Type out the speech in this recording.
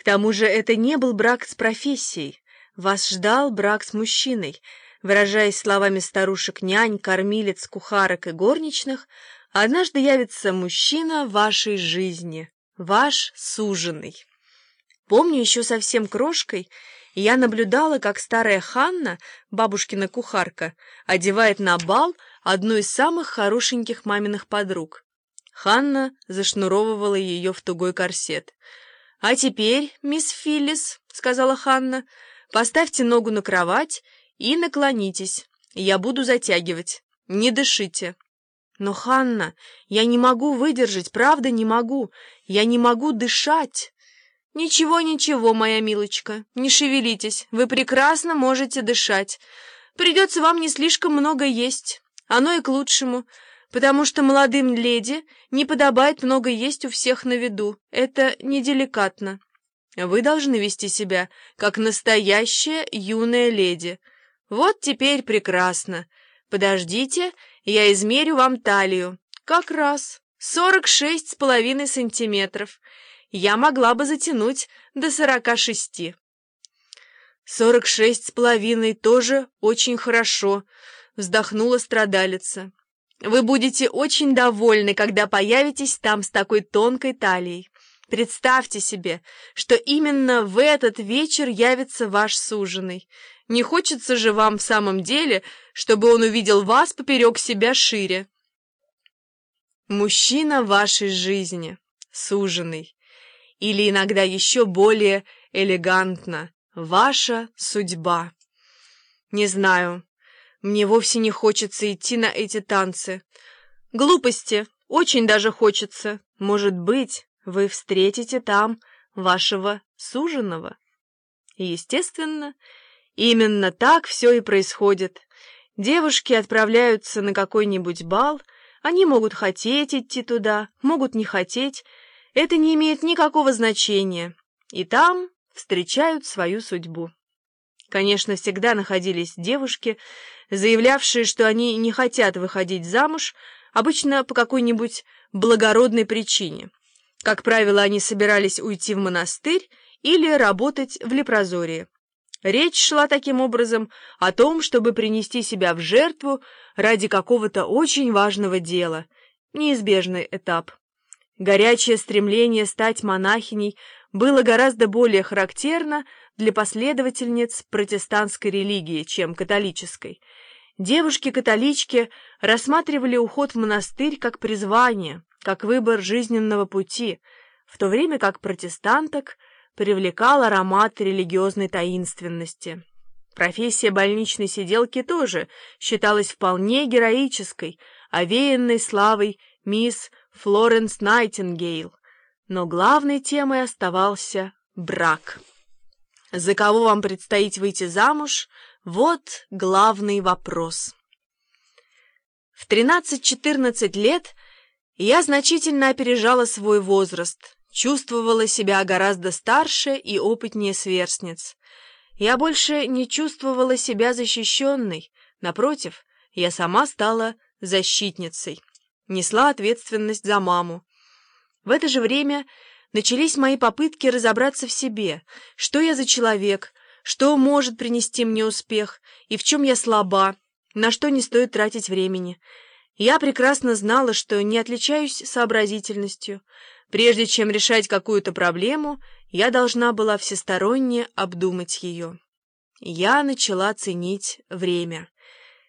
К тому же это не был брак с профессией. Вас ждал брак с мужчиной. Выражаясь словами старушек-нянь, кормилец, кухарок и горничных, однажды явится мужчина вашей жизни, ваш суженый. Помню, еще совсем крошкой я наблюдала, как старая Ханна, бабушкина кухарка, одевает на бал одну из самых хорошеньких маминых подруг. Ханна зашнуровывала ее в тугой корсет. «А теперь, мисс Филлис», — сказала Ханна, — «поставьте ногу на кровать и наклонитесь. Я буду затягивать. Не дышите». «Но, Ханна, я не могу выдержать, правда не могу. Я не могу дышать». «Ничего, ничего, моя милочка, не шевелитесь, вы прекрасно можете дышать. Придется вам не слишком много есть, оно и к лучшему» потому что молодым леди не подобает много есть у всех на виду. Это неделикатно. Вы должны вести себя, как настоящая юная леди. Вот теперь прекрасно. Подождите, я измерю вам талию. Как раз. Сорок шесть с половиной сантиметров. Я могла бы затянуть до сорока шести. Сорок шесть с половиной тоже очень хорошо, вздохнула страдалица. Вы будете очень довольны, когда появитесь там с такой тонкой талией. Представьте себе, что именно в этот вечер явится ваш суженый. Не хочется же вам в самом деле, чтобы он увидел вас поперек себя шире. Мужчина вашей жизни, суженый, или иногда еще более элегантно, ваша судьба. Не знаю, мне вовсе не хочется идти на эти танцы. Глупости, очень даже хочется. Может быть, вы встретите там вашего суженого. естественно, именно так все и происходит. Девушки отправляются на какой-нибудь бал, они могут хотеть идти туда, могут не хотеть. Это не имеет никакого значения. И там встречают свою судьбу. Конечно, всегда находились девушки, заявлявшие, что они не хотят выходить замуж, обычно по какой-нибудь благородной причине. Как правило, они собирались уйти в монастырь или работать в лепрозории. Речь шла таким образом о том, чтобы принести себя в жертву ради какого-то очень важного дела, неизбежный этап. Горячее стремление стать монахиней было гораздо более характерно для последовательниц протестантской религии, чем католической. Девушки-католички рассматривали уход в монастырь как призвание, как выбор жизненного пути, в то время как протестанток привлекал аромат религиозной таинственности. Профессия больничной сиделки тоже считалась вполне героической, овеянной славой мисс Флоренс Найтингейл, но главной темой оставался брак. За кого вам предстоит выйти замуж? Вот главный вопрос. В 13-14 лет я значительно опережала свой возраст, чувствовала себя гораздо старше и опытнее сверстниц. Я больше не чувствовала себя защищенной, напротив, я сама стала защитницей, несла ответственность за маму. В это же время начались мои попытки разобраться в себе, что я за человек, что может принести мне успех и в чем я слаба, на что не стоит тратить времени. Я прекрасно знала, что не отличаюсь сообразительностью. Прежде чем решать какую-то проблему, я должна была всесторонне обдумать ее. Я начала ценить время —